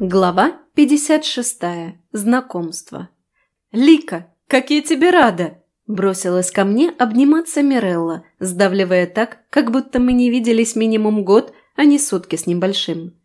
Глава 56. Знакомство. «Лика, как я тебе рада!» Бросилась ко мне обниматься Мирелла, сдавливая так, как будто мы не виделись минимум год, а не сутки с небольшим.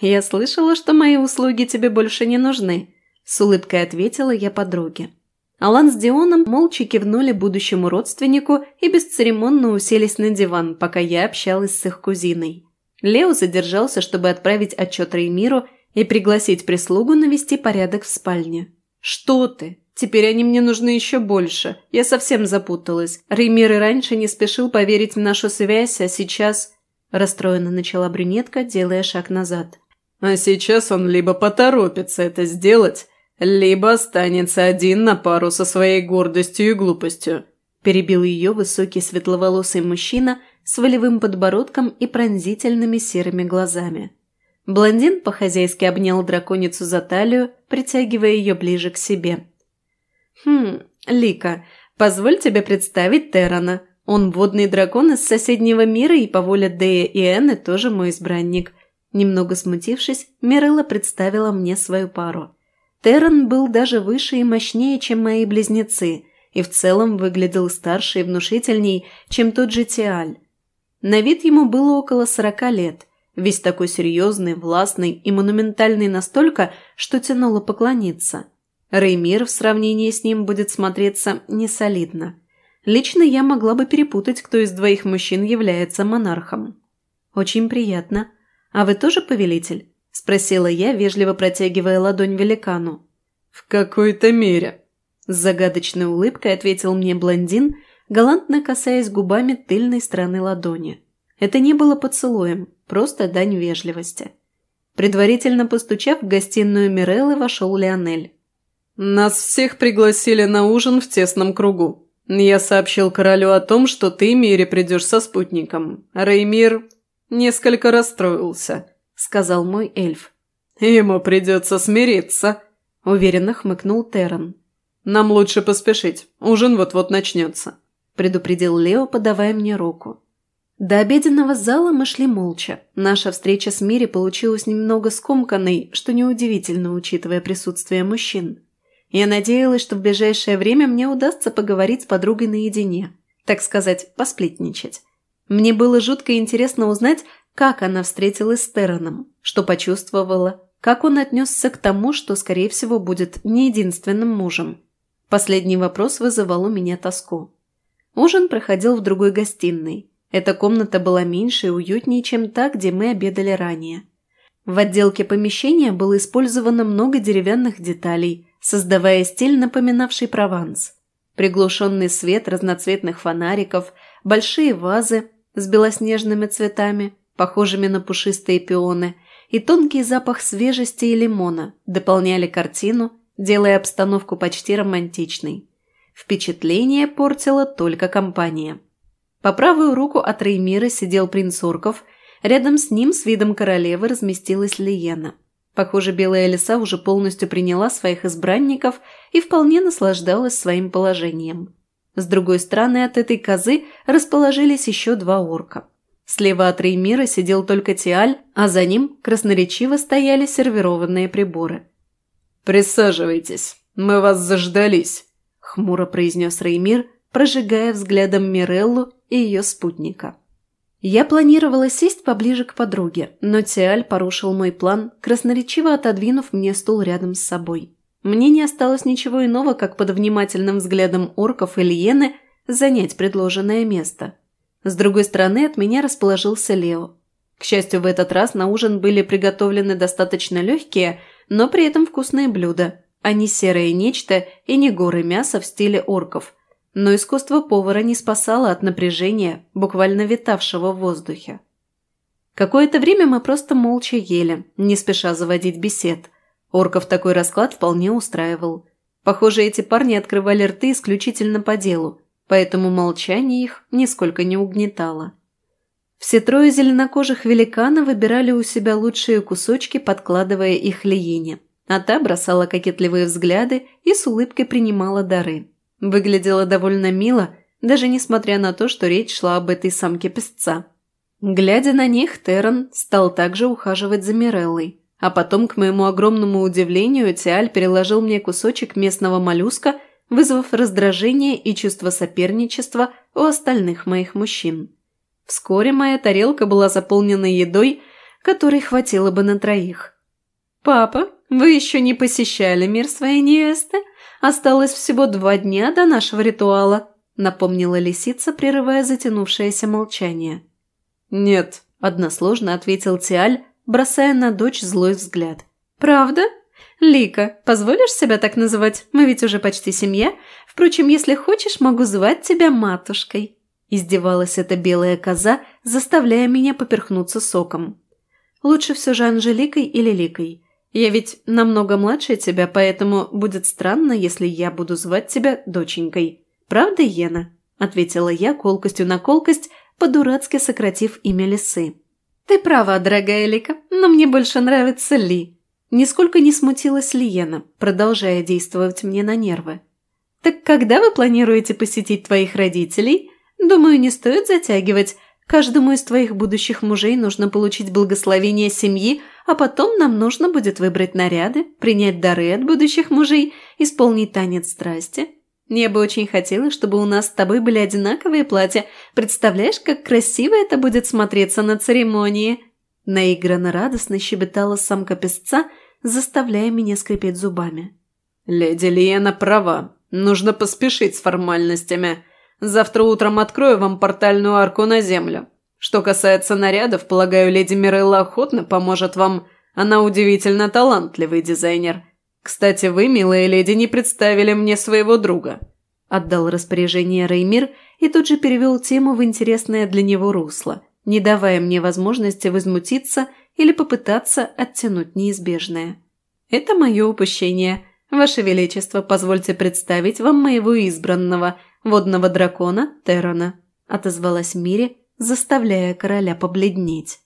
«Я слышала, что мои услуги тебе больше не нужны», – с улыбкой ответила я подруге. Алан с Дионом молча кивнули будущему родственнику и бесцеремонно уселись на диван, пока я общалась с их кузиной. Лео задержался, чтобы отправить отчет Реймиру и пригласить прислугу навести порядок в спальне. «Что ты? Теперь они мне нужны еще больше. Я совсем запуталась. Реймир и раньше не спешил поверить в нашу связь, а сейчас...» Расстроенно начала брюнетка, делая шаг назад. «А сейчас он либо поторопится это сделать, либо останется один на пару со своей гордостью и глупостью», перебил ее высокий светловолосый мужчина с волевым подбородком и пронзительными серыми глазами. Блондин по-хозяйски обнял драконицу за талию, притягивая ее ближе к себе. «Хм, Лика, позволь тебе представить Террана. Он водный дракон из соседнего мира и по воле Дея и Энны тоже мой избранник». Немного смутившись, Мирелла представила мне свою пару. Терран был даже выше и мощнее, чем мои близнецы, и в целом выглядел старше и внушительней, чем тот же Тиаль. На вид ему было около сорока лет – весь такой серьезный, властный и монументальный настолько, что тянуло поклониться. Реймир в сравнении с ним будет смотреться несолидно. Лично я могла бы перепутать, кто из двоих мужчин является монархом. «Очень приятно. А вы тоже повелитель?» – спросила я, вежливо протягивая ладонь великану. «В какой-то мере», – с загадочной улыбкой ответил мне блондин, галантно касаясь губами тыльной стороны ладони. Это не было поцелуем, просто дань вежливости. Предварительно постучав в гостиную Миреллы, вошел Леонель. «Нас всех пригласили на ужин в тесном кругу. Я сообщил королю о том, что ты, Мире, придешь со спутником. Реймир несколько расстроился», – сказал мой эльф. «Ему придется смириться», – уверенно хмыкнул Террен. «Нам лучше поспешить. Ужин вот-вот начнется», – предупредил Лео, подавая мне руку. До обеденного зала мы шли молча. Наша встреча с Мири получилась немного скомканной, что неудивительно, учитывая присутствие мужчин. Я надеялась, что в ближайшее время мне удастся поговорить с подругой наедине, так сказать, посплетничать. Мне было жутко интересно узнать, как она встретилась с Терреном, что почувствовала, как он отнесся к тому, что, скорее всего, будет не единственным мужем. Последний вопрос вызывал у меня тоску. Ужин проходил в другой гостиной. Эта комната была меньше и уютнее, чем та, где мы обедали ранее. В отделке помещения было использовано много деревянных деталей, создавая стиль, напоминавший Прованс. Приглушенный свет разноцветных фонариков, большие вазы с белоснежными цветами, похожими на пушистые пионы, и тонкий запах свежести и лимона дополняли картину, делая обстановку почти романтичной. Впечатление портила только компания. По правую руку от Реймира сидел принц Орков, рядом с ним с видом королевы разместилась Лиена. Похоже, белая лиса уже полностью приняла своих избранников и вполне наслаждалась своим положением. С другой стороны от этой козы расположились еще два орка. Слева от Реймира сидел только Тиаль, а за ним красноречиво стояли сервированные приборы. «Присаживайтесь, мы вас заждались», – хмуро произнес Реймир, прожигая взглядом Миреллу и ее спутника. Я планировала сесть поближе к подруге, но Тиаль порушил мой план, красноречиво отодвинув мне стул рядом с собой. Мне не осталось ничего иного, как под внимательным взглядом орков и Лиены занять предложенное место. С другой стороны от меня расположился Лео. К счастью, в этот раз на ужин были приготовлены достаточно легкие, но при этом вкусные блюда, а не серое нечто и не горы мяса в стиле орков – но искусство повара не спасало от напряжения, буквально витавшего в воздухе. Какое-то время мы просто молча ели, не спеша заводить бесед. Орков такой расклад вполне устраивал. Похоже, эти парни открывали рты исключительно по делу, поэтому молчание их нисколько не угнетало. Все трое зеленокожих великана выбирали у себя лучшие кусочки, подкладывая их Лиене, а та бросала кокетливые взгляды и с улыбкой принимала дары. Выглядела довольно мило, даже несмотря на то, что речь шла об этой самке песца. Глядя на них, Террен стал также ухаживать за Миреллой, А потом, к моему огромному удивлению, Тиаль переложил мне кусочек местного моллюска, вызвав раздражение и чувство соперничества у остальных моих мужчин. Вскоре моя тарелка была заполнена едой, которой хватило бы на троих. «Папа, вы еще не посещали мир своей невесты? Осталось всего два дня до нашего ритуала», напомнила лисица, прерывая затянувшееся молчание. «Нет», – односложно ответил Тиаль, бросая на дочь злой взгляд. «Правда? Лика, позволишь себя так называть? Мы ведь уже почти семья. Впрочем, если хочешь, могу звать тебя матушкой». Издевалась эта белая коза, заставляя меня поперхнуться соком. «Лучше все же Анжеликой или Ликой. Я ведь намного младше тебя, поэтому будет странно, если я буду звать тебя доченькой. Правда, Ена?» – ответила я колкостью на колкость, по-дурацки сократив имя лисы. «Ты права, дорогая Лика, но мне больше нравится Ли». Нисколько не смутилась Лиена, продолжая действовать мне на нервы. «Так когда вы планируете посетить твоих родителей? Думаю, не стоит затягивать. Каждому из твоих будущих мужей нужно получить благословение семьи, а потом нам нужно будет выбрать наряды, принять дары от будущих мужей, исполнить танец страсти. Я бы очень хотела, чтобы у нас с тобой были одинаковые платья. Представляешь, как красиво это будет смотреться на церемонии?» Наигранно радостно щебетала самка песца, заставляя меня скрипеть зубами. «Леди Лиена права. Нужно поспешить с формальностями. Завтра утром открою вам портальную арку на землю. Что касается нарядов, полагаю, леди Мирелла охотно поможет вам. Она удивительно талантливый дизайнер. «Кстати, вы, милая леди, не представили мне своего друга», – отдал распоряжение Реймир и тут же перевел тему в интересное для него русло, не давая мне возможности возмутиться или попытаться оттянуть неизбежное. «Это мое упущение. Ваше Величество, позвольте представить вам моего избранного, водного дракона Террона», – отозвалась Мири, заставляя короля побледнеть.